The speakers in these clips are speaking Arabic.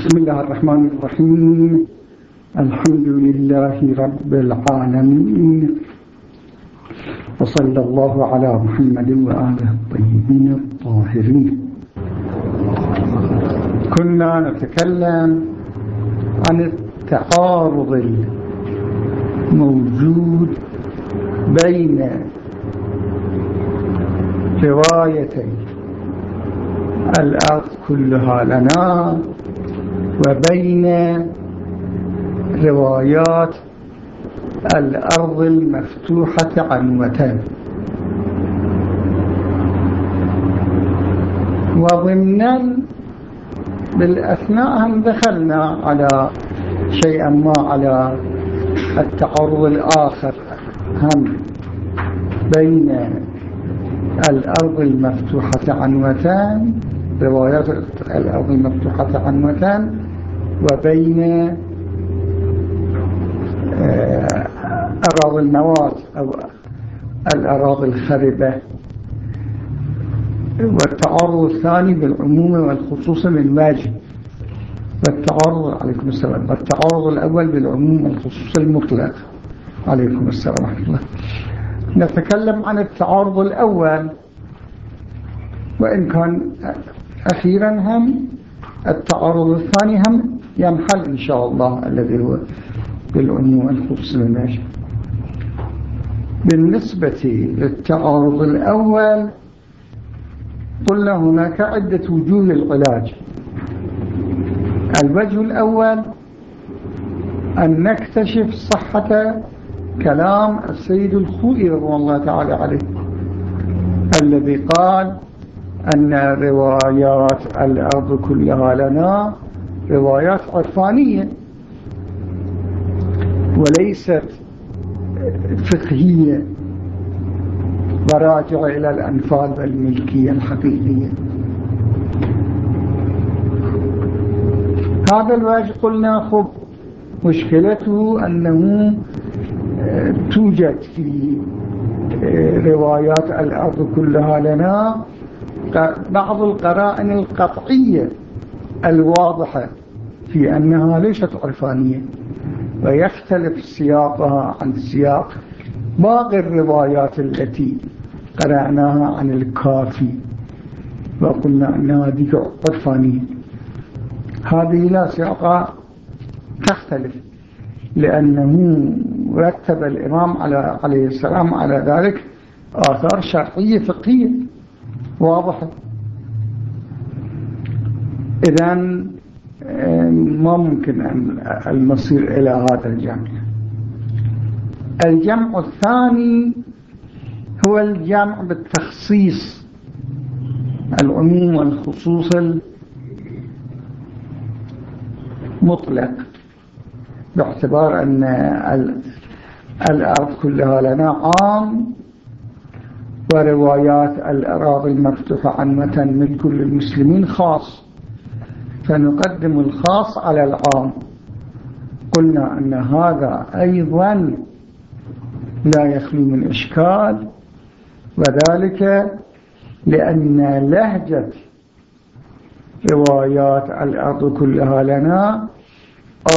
بسم الله الرحمن الرحيم. الحمد لله رب العالمين. وصلى الله على محمد وآله الطيبين الطاهرين. كنا نتكلم عن التعارض الموجود بين روايتي. الأرض كلها لنا وبين روايات الأرض المفتوحة عنوة وضمنا بالأثناء هم دخلنا على شيئا ما على التعرض الآخر هم بين الأرض المفتوحة عنوتان روايات الأرض المفتوحة عنوتان وبين آه، أراضي المواد أو الأراضي الخربة. والتعرض الثاني بالعموم والخصوص من واجب والتعرض عليكم السلام. والتعرض الأول بالعموم والخصوص المطلق. عليكم السلام ورحمة الله. نتكلم عن التعارض الأول. وإن كان أخيرا هم التعارض الثاني هم ينحل إن شاء الله الذي هو بالعموم الخصوص الماشي بالنسبة للتعارض الأول قلنا هناك عدة وجوه للعلاج. الوجه الأول أن نكتشف صحة كلام السيد الخوئي رضي الله تعالى عليه الذي قال أن روايات الأرض كلها لنا روايات عرفانية. وليست فقهية وراجعة إلى الأنفال والملكية الحقيقية. هذا الواجب قلنا خب مشكلته أنه توجد في روايات الأرض كلها لنا بعض القرائن القطعية الواضحة في أنها ليست عرفانية ويختلف سياقها عن سياق باقي الروايات التي قرأناها عن الكافي وقلنا أنها هذه عرفانية. هذه لا سياقها تختلف لأنه رتب الإمام على عليه السلام على ذلك آثار شرعية فقهية. واضحة إذا ما ممكن المصير إلى هذا الجمع. الجمع الثاني هو الجمع بالتخصيص العموم والخصوص المطلق باعتبار أن الأرض كلها لنا عام وروايات الأراضي المفتوحة عنوة ملك للمسلمين خاص. فنقدم الخاص على العام. قلنا أن هذا أيضا لا يخلو من إشكال وذلك لأن لهجة روايات الأرض كلها لنا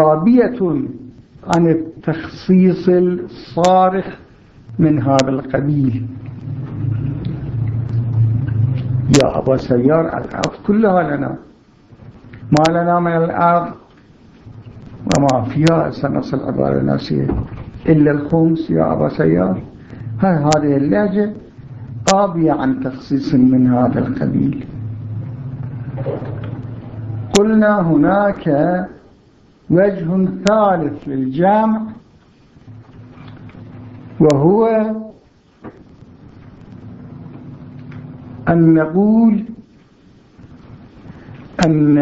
آبية عن التخصيص الصارخ من هذا القبيل. يا أبا سيار الأرض كلها لنا. ما لنا من الأرض وما فيها سنصل عبارة ناسية إلا الخمس يا أبا سيار هذه اللهجة قابية عن تخصيص من هذا القبيل؟ قلنا هناك وجه ثالث للجامع وهو أن نقول أن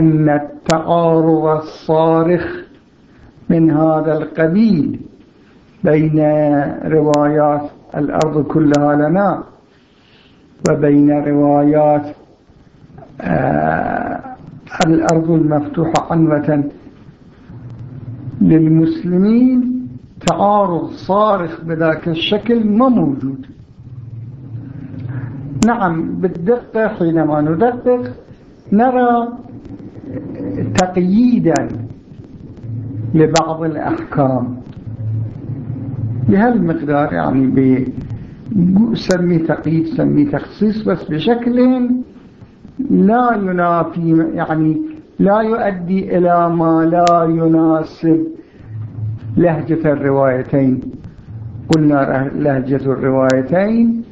أن التعارض الصارخ من هذا القبيل بين روايات الأرض كلها لنا وبين روايات آه الأرض المفتوحة عنوة للمسلمين تعارض صارخ بذاك الشكل ما موجود. نعم بالدقة حينما ندقق نرى تقييدا لبعض الأحكام. بهالمقدار يعني سمي تقييد سمي تخصيص بس بشكل لا ينافي يعني لا يؤدي إلى ما لا يناسب لهجة الروايتين. قلنا لهجة الروايتين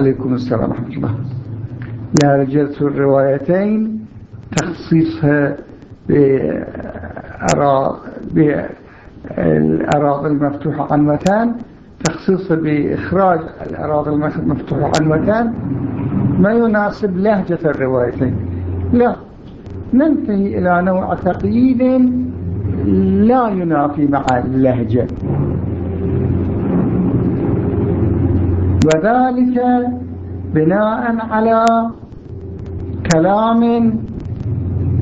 عليكم السلام ورحمة الله. لهجة الروايتين تخصيصها بالأراضي المفتوحة عنوتان تخصيص بإخراج الأراضي المفتوحة عنوتان ما يناسب لهجة الروايتين. لا ننتهي إلى نوع تقييد لا ينافي مع اللهجة. وذلك بناء على كلام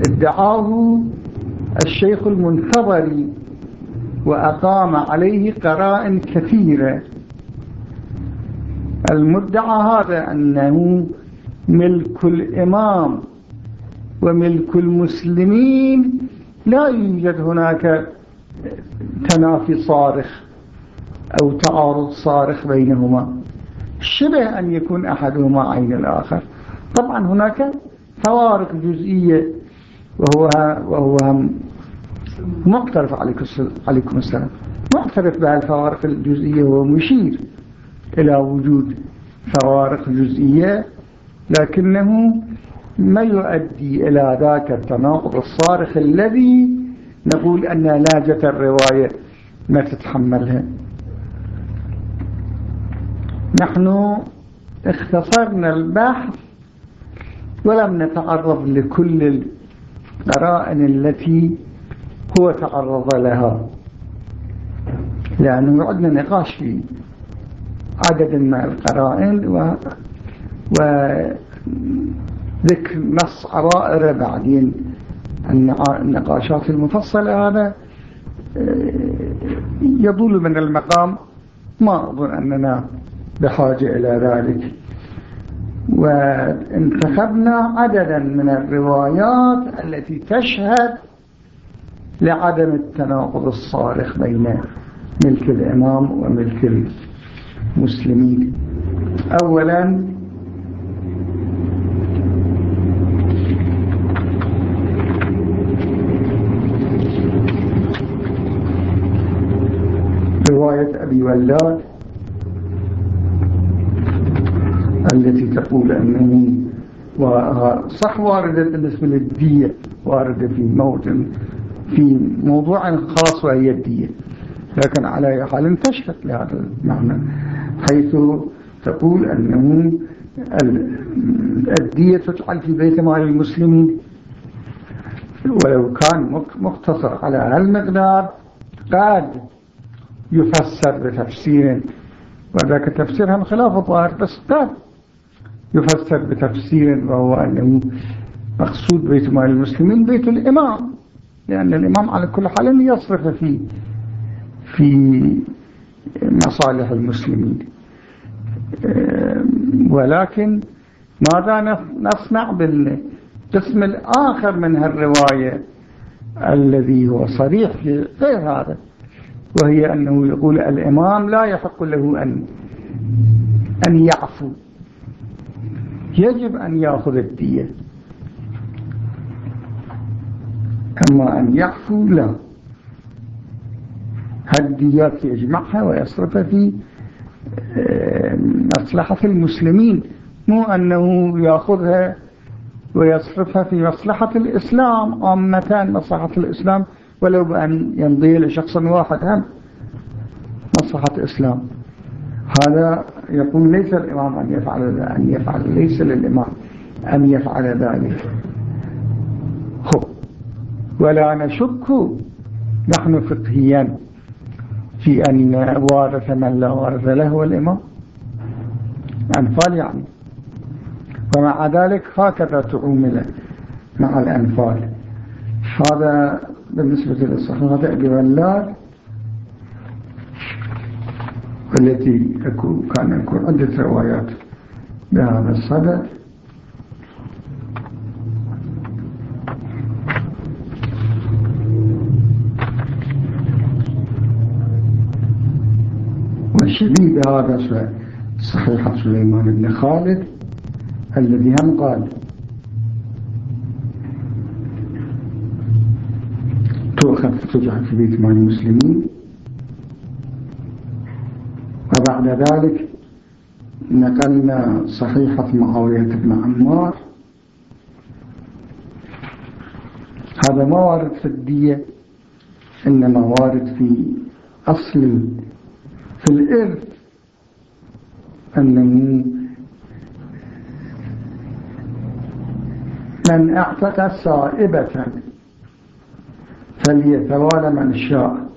ادعاه الشيخ المنتظري وأقام عليه قرائن كثيرة. المدعى هذا أنه ملك الإمام وملك المسلمين. لا يوجد هناك تنافي صارخ أو تعارض صارخ بينهما. شبه أن يكون أحدهما عين الآخر. طبعا هناك فوارق جزئية وهو, وهو معترف عليكم السلام. معترف بهالفوارق الجزئية هو مشير إلى وجود فوارق جزئية لكنه ما يؤدي إلى ذاك التناقض الصارخ الذي نقول أن لاجة الرواية ما تتحملها. نحن اختصرنا البحث ولم نتعرض لكل القرائن التي هو تعرض لها. لأنه عندنا نقاش في عدد من القرائن و, وذكر نص عرائر بعدين النقاشات المفصلة. هذا آه، يطول من المقام. ما أظن أننا بحاجة إلى ذلك. وانتخبنا عددا من الروايات التي تشهد لعدم التناقض الصارخ بين ملك الإمام وملك المسلمين. أولا رواية أبي ولاد التي تقول أنه صح واردة بالنسبة للدية واردة في موت في موضوع خاص وهي الدية. لكن على حال تشهد لهذا المعنى حيث تقول أنه الدية تجعل في بيت مال المسلمين. ولو كان مقتصر على هالمقدار قد يفسر بتفسير وذاك تفسيرها خلاف الظاهر بس قد يفسر بتفسير وهو أنه مقصود بيت مال المسلمين بيت الإمام لأن الإمام على كل حال يصرف فيه في مصالح المسلمين. ولكن ماذا نصنع بالقسم الآخر من هالرواية الذي هو صريح في غير هذا وهي أنه يقول الإمام لا يحق له أن أن يعفو. يجب أن يأخذ الدية. أما أن يعفو لا. هالديات يجمعها ويصرفها في آه، مصلحة المسلمين؟ مو أنه يأخذها ويصرفها في مصلحة الإسلام. عامة مصلحة الإسلام؟ ولو بأن يمضي لشخص واحد هم مصلحة الإسلام. هذا يقول ليس الإمام أن يفعل أن يفعل ليس للإمام أن يفعل ذلك. هو ولا نشك نحن فقهيا في أن وارث من لا وارث له هو الإمام. أنفال يعني. ومع ذلك هكذا تعومل مع الأنفال. هذا بالنسبة للصحابة بولاد والتي تكون كان يكون عدة روايات بهذا الصدد والشديد بهذا صحيح سليمان بن خالد الذي هم قال تؤخذ تجعل في بيت مال المسلمين وبعد ذلك نقلنا صحيحة معاوية بن عمار. هذا ما وارد في الدية إنما وارد في أصل في الإرث أنه من أعتق سائبة فليتوالى من شاء.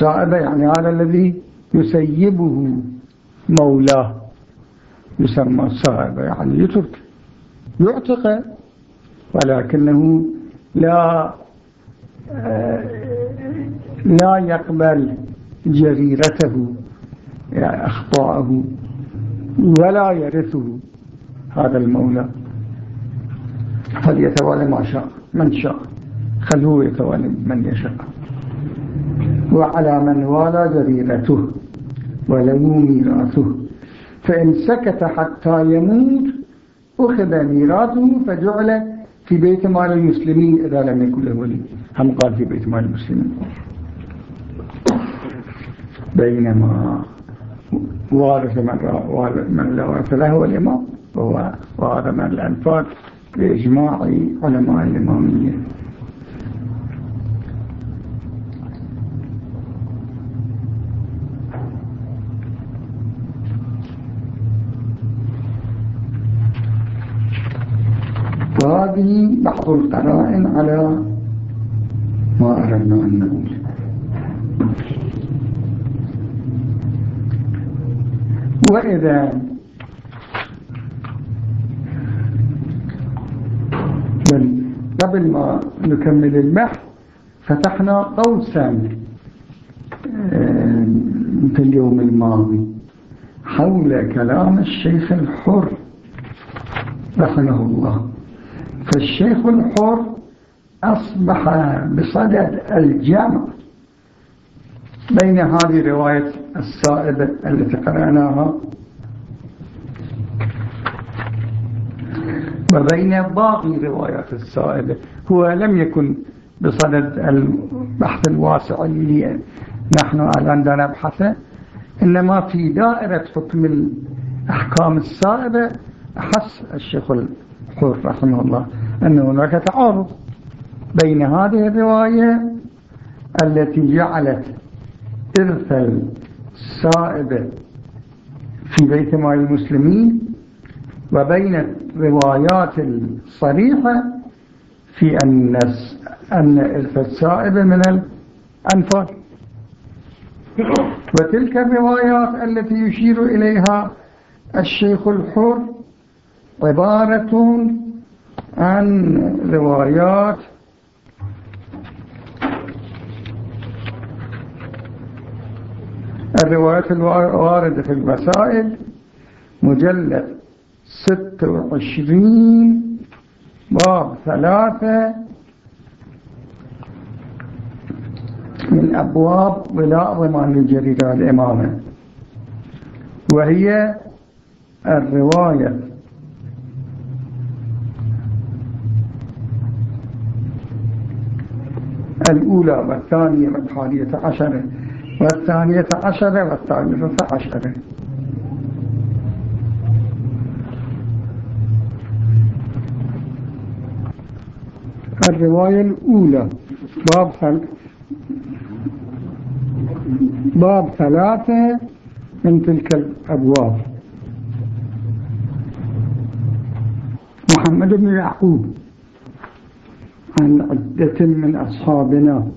سائبة يعني هذا الذي يسيبه مولاه. يسمى سائبة يعني يترك. يعتق ولكنه لا لا يقبل جريرته يعني أخطاءه ولا يرثه هذا المولى. فليتوالى ما شاء؟ من شاء. خلوه يتوالى من يشاء. وعلى من والى جريرته وله ميراثه. فإن سكت حتى يموت أخذ ميراثه فجعل في بيت مال المسلمين إذا لم يكن له ولي. هم قال في بيت مال المسلمين. بينما وارث من من لا وارث له هو الإمام وهو وارث من الأنفال بإجماع علماء الإمامية. وهذه بعض القرائن على ما أردنا أن نقول. وإذا قبل ما نكمل البحث فتحنا قوسا آه، في اليوم الماضي حول كلام الشيخ الحر رحمه الله. فالشيخ الحر أصبح بصدد الجمع بين هذه رواية السائبة التي قرأناها وبين باقي روايات السائبة هو لم يكن بصدد البحث الواسع اللي نحن الآن نبحثه إنما في دائرة حكم الأحكام السائبة أحس الشيخ الحر رحمه الله أن هناك تعارض بين هذه الرواية التي جعلت إرث السائبة في بيت مال المسلمين وبين الروايات الصريحة في أن أن إرث السائبة من الأنفال. وتلك الروايات التي يشير إليها الشيخ الحر عبارة عن روايات. الروايات الواردة في المسائل مجلد ستة وعشرين باب ثلاثة من أبواب ولاء ضمان الجريدة الإمامة. وهي الرواية الأولى والثانية والثانية عشرة والثانية عشرة والثالثة عشرة الرواية الأولى باب. باب ثلاثة من تلك الأبواب محمد بن يعقوب عن عدة من أصحابنا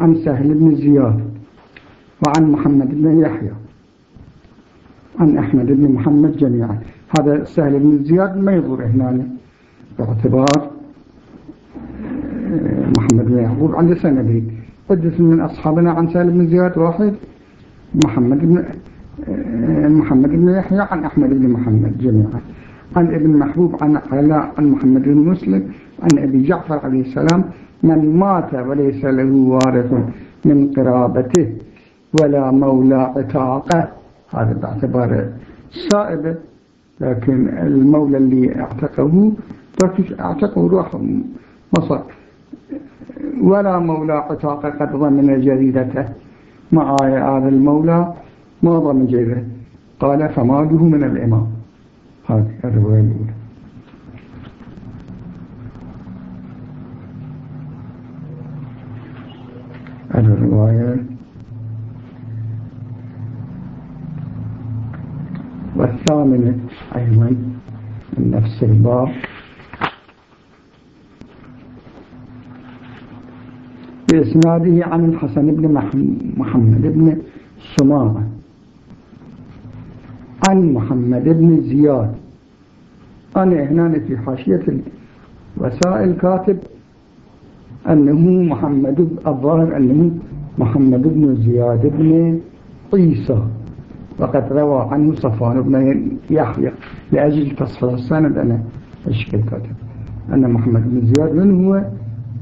عن سهل بن زياد وعن محمد بن يحيى عن أحمد بن محمد جميعا. هذا سهل بن زياد ما يظهر هنا باعتبار آه، محمد بن يعقوب عند سنده عدة من أصحابنا عن سهل بن زياد واحد محمد بن آه، محمد بن يحيى عن أحمد بن محمد جميعا. عن ابن محبوب عن علاء عن محمد بن مسلم عن أبي جعفر عليه السلام من مات وليس له وارث من قرابته ولا مولى عتاقة. هذا باعتبار سائبة لكن المولى اللي اعتقه اعتقه روح مصر. ولا مولى عتاقة قد ضمن جريدته. مع هذا المولى ما ضمن جريدته. قال فماله من الإمام. هذه الرواية الأولى. الرواية والثامنة أيضا من نفس الباب. بإسناده عن الحسن بن محمد بن سماعة عن محمد بن زياد. أنا هنا في حاشية الوسائل كاتب أنه محمد الظاهر أنه محمد بن زياد بن عيسى. وقد روى عنه صفوان بن يحيى لأجل تصحيح السند. أنا أشكل كاتب أن محمد بن زياد من هو؟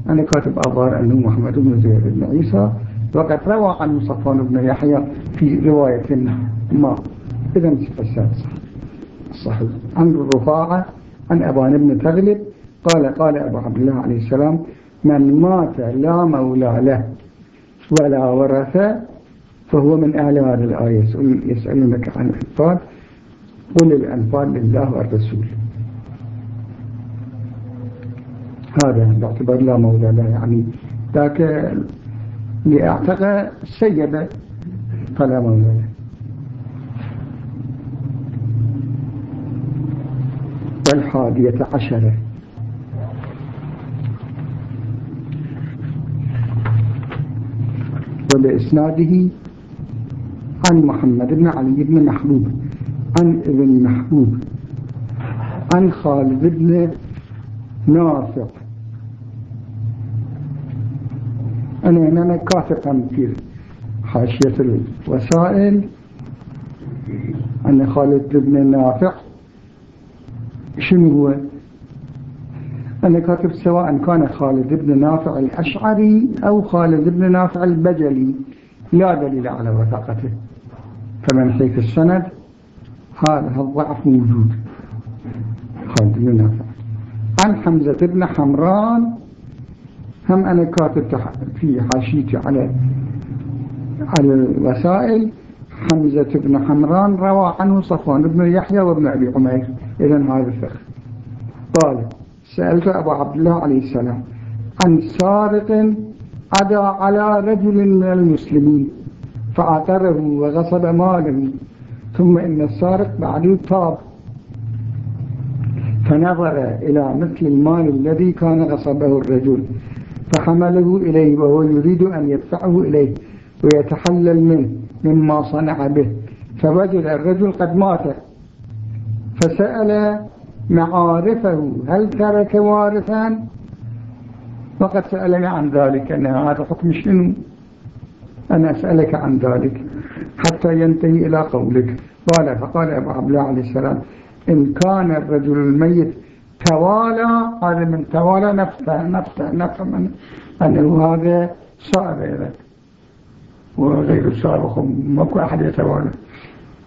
أنا كاتب أظهر أنه محمد بن زياد بن عيسى. وقد روى عنه صفوان بن يحيى في رواية ما إذا السادس صحيح. عن الرفاعة عن أبان بن تغلب قال قال أبو عبد الله عليه السلام من مات لا مولى له ولا ورث فهو من أهل هذه الآية. يسألونك عن الأنفال. قل الأنفال لله والرسول. هذا باعتبار لا مولى له يعني ذاك لأعتقى سيدة فلا مولى له. والحادية عشرة وبإسناده عن محمد بن علي بن محبوب عن ابن محبوب عن خالد بن نافع. أنا أنا كاتب في حاشية الوسائل. أن خالد بن نافع شنو هو؟ أنا كاتب سواء كان خالد بن نافع الأشعري أو خالد بن نافع البجلي. لا دليل على وثاقته. فمن حيث السند هذا الضعف موجود. خالد بن نافع. عن حمزة بن حمران هم أنا كاتب في حاشيتي على على الوسائل. حمزة بن حمران روى عنه صفوان بن يحيى وابن أبي عمير. إذا هذا الفخر قال سألت أبو عبد الله عليه السلام عن سارق عدا على رجل من المسلمين فعثره وغصب ماله ثم إن السارق بعد تاب فنظر إلى مثل المال الذي كان غصبه الرجل فحمله إليه وهو يريد أن يدفعه إليه ويتحلل منه مما صنع به. فوجد الرجل قد مات. فسأل معارفه هل ترك وارثا؟ وقد سألني عن ذلك أن هذا حكم شنو؟ أنا أسألك عن ذلك حتى ينتهي إلى قولك. قال فقال أبو عبد الله عليه السلام إن كان الرجل الميت توالى هذا من توالى نفسه نفسه نفسه أنه هذا صعب وغير سابق ماكو أحد يتوالى.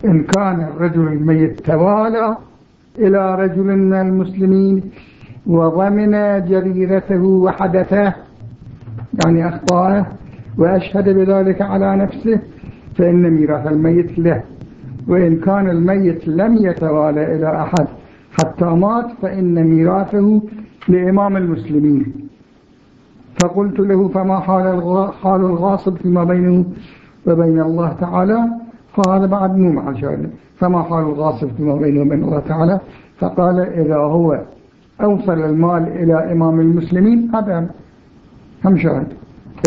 إن كان الرجل الميت توالى إلى رجل من المسلمين وضمن جريرته وحدثه يعني أخطأه وأشهد بذلك على نفسه فإن ميراث الميت له. وإن كان الميت لم يتوالى إلى أحد حتى مات فإن ميراثه لإمام المسلمين. فقلت له فما حال الغاصب فيما بينه وبين الله تعالى؟ فهذا بعد مو مع شاهد. فما حال الغاصب فيما بينه وبين الله تعالى. فقال إذا هو أوصل المال إلى إمام المسلمين هذا هم شاهد.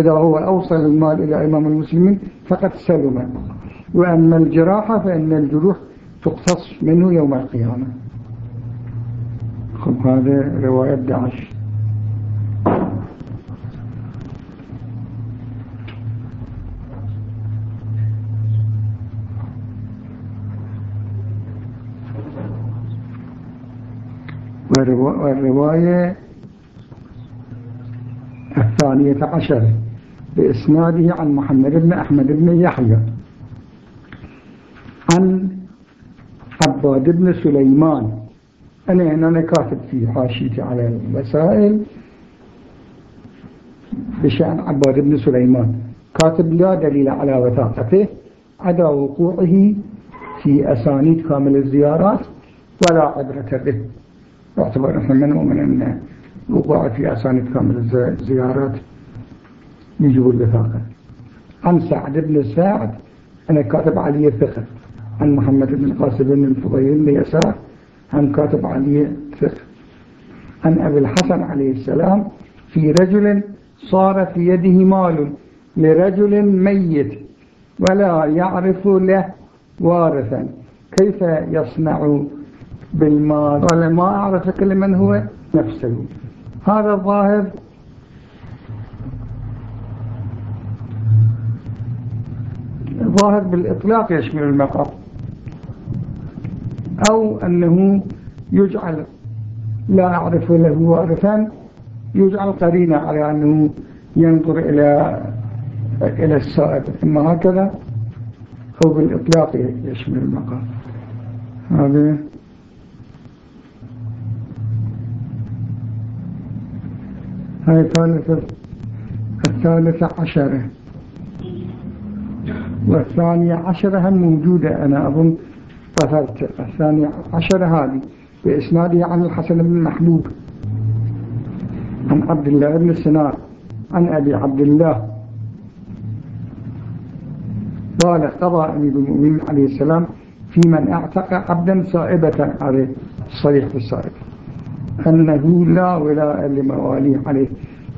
إذا هو أوصل المال إلى إمام المسلمين فقد سلم. وأما الجراحة فإن الجروح تقتص منه يوم القيامة. خب هذا رواية داعش. والرواية الثانية عشر بإسناده عن محمد بن أحمد بن يحيى عن عباد بن سليمان. أنا هنا كاتب في حاشيتي على المسائل بشأن عباد بن سليمان. كاتب لا دليل على وثاقته عدا وقوعه في أسانيد كامل الزيارات ولا عبرة به. واعتبر نحن من ومن أن وقوع في أسانيد كامل الزيارات يجب البثاقة عن سعد بن سعد أنا كاتب علي الثقة عن محمد بن قاسم بن الفضيل بن يسار عن كاتب علي الثقة عن أبي الحسن عليه السلام في رجل صار في يده مال لرجل ميت ولا يعرف له وارثا. كيف يصنع بالمال قال ما أعرف كل من هو. نفسه. هذا الظاهر ظاهر بالإطلاق يشمل المقام أو أنه يجعل لا أعرف له وارثا يجعل قرينة على أنه ينظر إلى إلى السائب إما هكذا أو بالإطلاق يشمل المقام هذا هاي الثالثة الثالثة عشرة والثانية عشرة هم موجودة أنا أظن طفرت الثانية عشرة هذه بإسنادها عن الحسن بن محبوب. عن عبد الله بن سنار عن أبي عبد الله. قال قضى أمير المؤمنين عليه السلام في من اعتق عبدا صائبة عليه. صريح في الصائب أنه لا ولاء لمواليه عليه.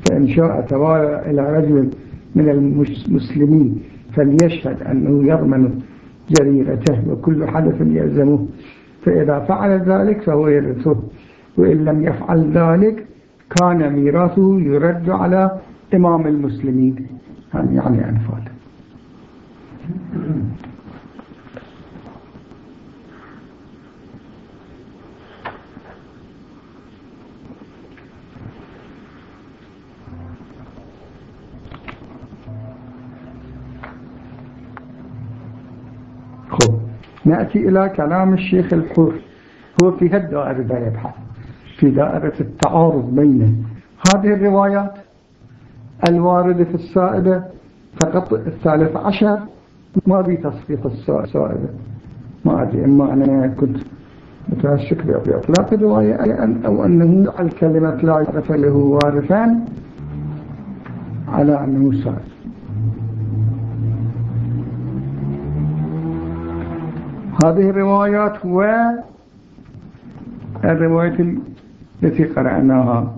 فإن شاء توالى إلى رجل من المسلمين فليشهد أنه يضمن جريرته وكل حدث يلزمه. فإذا فعل ذلك فهو يرثه. وإن لم يفعل ذلك كان ميراثه يرد على إمام المسلمين. يعني أنفال خب نأتي إلى كلام الشيخ الحر هو في هالدائرة يبحث في دائرة التعارض بين هذه الروايات الواردة في السائدة فقط الثالث عشر ما بي تصفيق السائدة. ما أدري إما أنا كنت متمسك بإطلاق. الرواية أو أنه الكلمة لا يعرف له وارثان على أنه سائد. هذه الروايات والرواية التي قرأناها.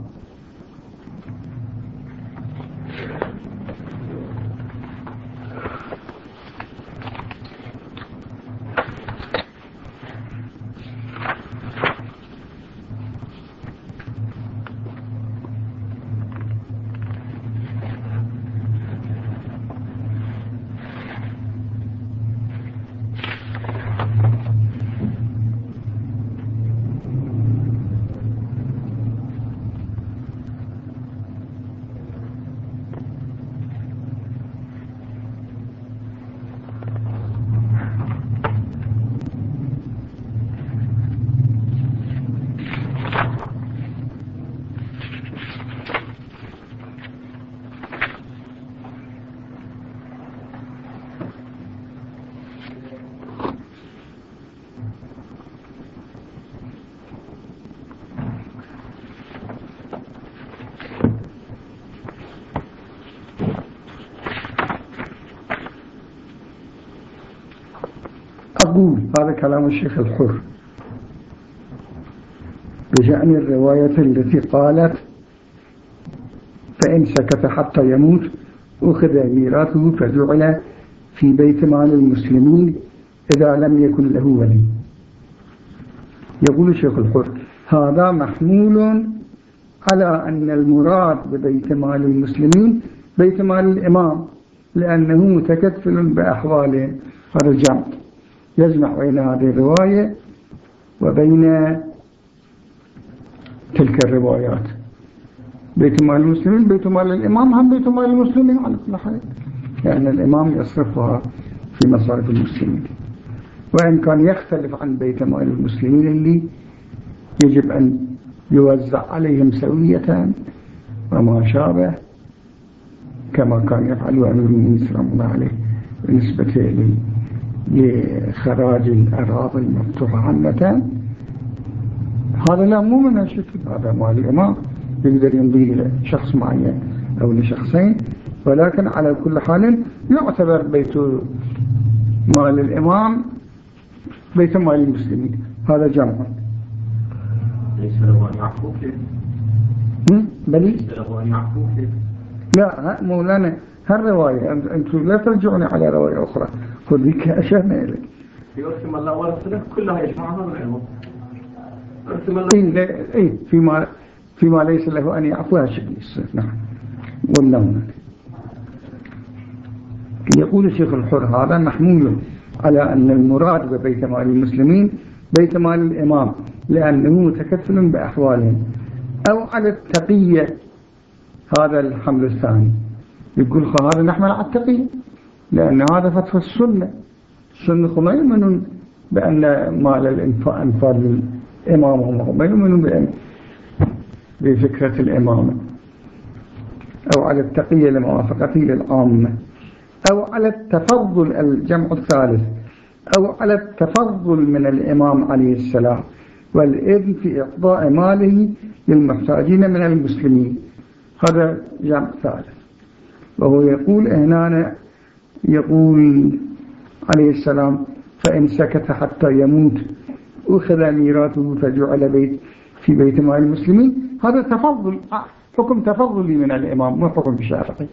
هذا كلام الشيخ الحر. بشأن الرواية التي قالت فإن سكت حتى يموت أخذ ميراثه فجعل في بيت مال المسلمين إذا لم يكن له ولي. يقول الشيخ الحر هذا محمول على أن المراد ببيت مال المسلمين بيت مال الإمام لأنه متكفل بأحوالهم هذا الجمع يجمع بين هذه الرواية وبين تلك الروايات. بيت مال المسلمين بيت مال الإمام هم بيت مال المسلمين على كل حال. لأن الإمام يصرفها في مصارف المسلمين. وإن كان يختلف عن بيت مال المسلمين اللي يجب أن يوزع عليهم سوية وما شابه كما كان يفعل أمير المؤمنين سلام الله عليه بالنسبة لخراج الأراضي المفتوحة عامة. هذا لا مو من الشكل هذا مال الإمام. يقدر يمضي لشخص معين أو لشخصين. ولكن على كل حال يعتبر بيت مال الإمام بيت مال المسلمين. هذا جمع ليس له أن يعفو. بلي ليس له أن يعفو. لا مولانا هالرواية أنتم لا ترجعوني على رواية أخرى. أشهنا إليك يقسم الله ورسله كلها يجمعها من علمه. يقسم الله. إيه إيه فيما فيما ليس له أن يعفو هالشكل نعم. واللون يقول الشيخ الحر هذا محمول على أن المراد ببيت مال المسلمين بيت مال الإمام لأنه متكفل بأحوالهم. أو على التقية هذا الحمل الثاني. يقول هذا نحمل على التقية لأن هذا فتوى السنة. السنة هم يؤمنون بأن مال الأنفال للإمام هم يؤمنون بأن بفكرة الإمامة. أو على التقية لموافقته للعامة. أو على التفضل الجمع الثالث. أو على التفضل من الإمام عليه السلام. والإذن في إعطاء ماله للمحتاجين من المسلمين. هذا جمع ثالث. وهو يقول هنا يقول عليه السلام فإن سكت حتى يموت أخذ ميراثه فجعل بيت في بيت مال المسلمين. هذا تفضل حكم تفضلي من الإمام مو حكم شافعي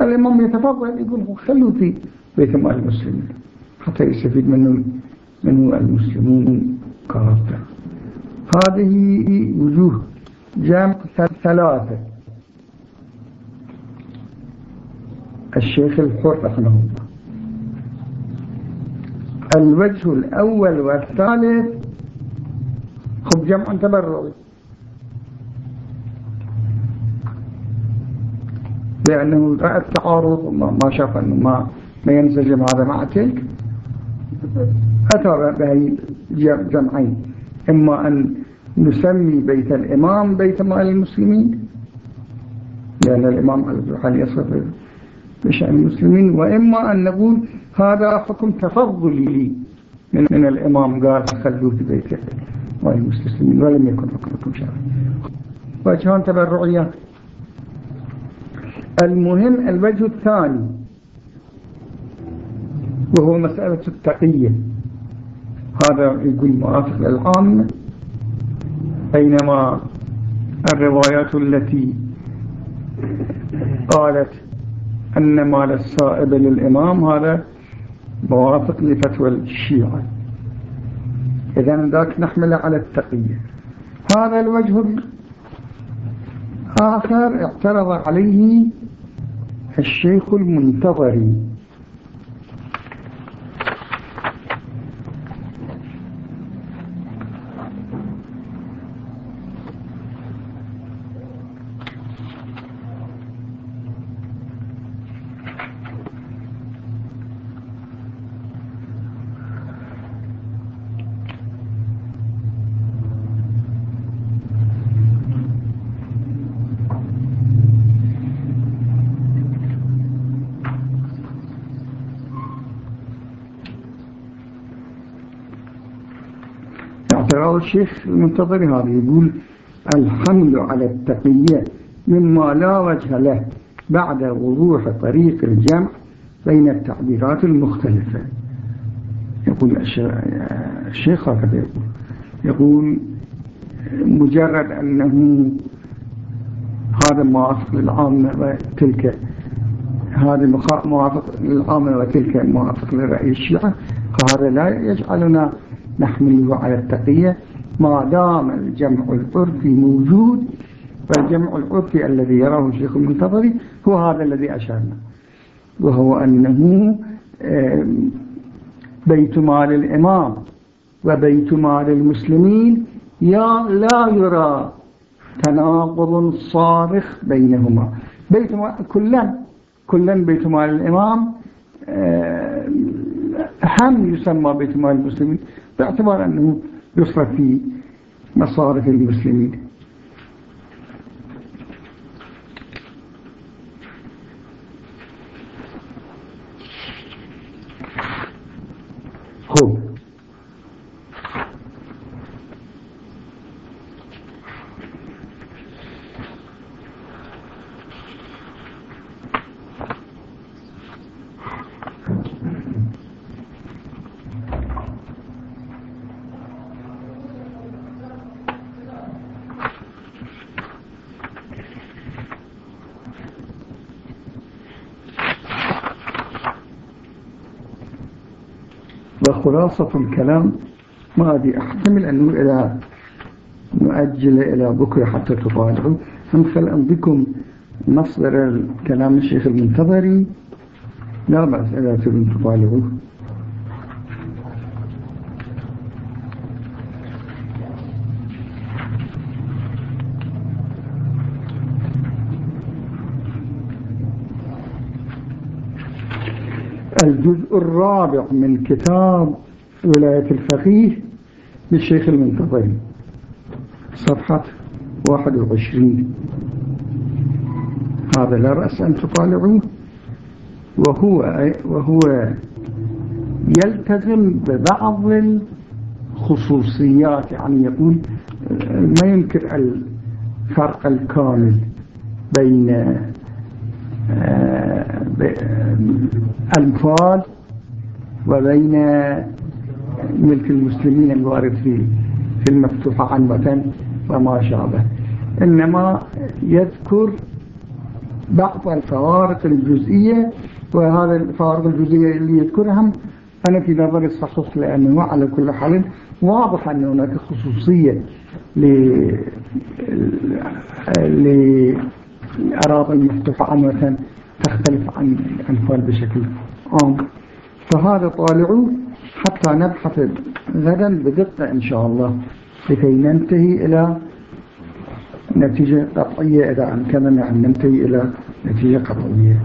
الإمام يتفضل يقول خلوا في بيت مال المسلمين حتى يستفيد منه منه المسلمون كافة هذه وجوه جمع ثلاثة. الشيخ الحر رحمه الله. الوجه الأول والثالث خب جمع تبرعي. لأنه رأى التعارض ما شاف أنه ما, ما ينسجم هذا مع تلك. أتى بهي جمعين. إما أن نسمي بيت الإمام بيت مال المسلمين لأن الإمام على يصف بشأن المسلمين وإما أن نقول هذا حكم تفضلي لي. من, الإمام قال خلوه في بيت مال المسلمين ولم يكن حكمكم شرعي. وجهان تبرعيات المهم الوجه الثاني وهو مسألة التقية. هذا يقول موافق للعامة بينما الروايات التي قالت أن مال السائب للإمام هذا موافق لفتوى الشيعة. إذا ذاك نحمل على التقية هذا الوجه الآخر اعترض عليه الشيخ المنتظري. اعتراض الشيخ المنتظر هذا يقول الحمل على التقية مما لا وجه له بعد وضوح طريق الجمع بين التعبيرات المختلفة. يقول الشيخ هكذا يقول يقول مجرد أنه هذا موافق للعامة وتلك هذا موافق للعامة وتلك موافق لرأي الشيعة فهذا لا يجعلنا نحمله على التقية ما دام الجمع العرفي موجود فالجمع العرفي الذي يراه الشيخ المنتظري هو هذا الذي أشارنا وهو أنه بيت مال الإمام وبيت مال المسلمين. لا يرى تناقض صارخ بينهما. بيت كلا كلا بيت مال الإمام هم يسمى بيت مال المسلمين. باعتبار أنه يصرف في مصارف المسلمين خب وخلاصة الكلام ما أدري أحتمل أنه إلى نؤجل إلى بكرة حتى تطالعوا. نمثل عندكم مصدر الكلام الشيخ المنتظري؟ لا بأس إذا تبين تطالعوا. الجزء الرابع من كتاب ولاية الفقيه للشيخ المنتظري صفحة 21 هذا لا رأس أن تطالعوه. وهو, وهو يلتزم ببعض الخصوصيات يعني يقول ما ينكر الفرق الكامل بين الأنفال وبين ملك المسلمين الوارد في المفتوحة عنوة وما شابه. إنما يذكر بعض الفوارق الجزئية وهذا الفوارق الجزئية اللي يذكرها أنا في نظري الصحيح لأنه على كل حال واضح أن هناك خصوصية لأراضي المفتوحة عنوة تختلف عن الأنفال بشكل عام. فهذا طالعوا حتى نبحث غدا بدقة إن شاء الله لكي ننتهي إلى نتيجة قطعية إذا أمكننا أن ننتهي إلى نتيجة قطعية.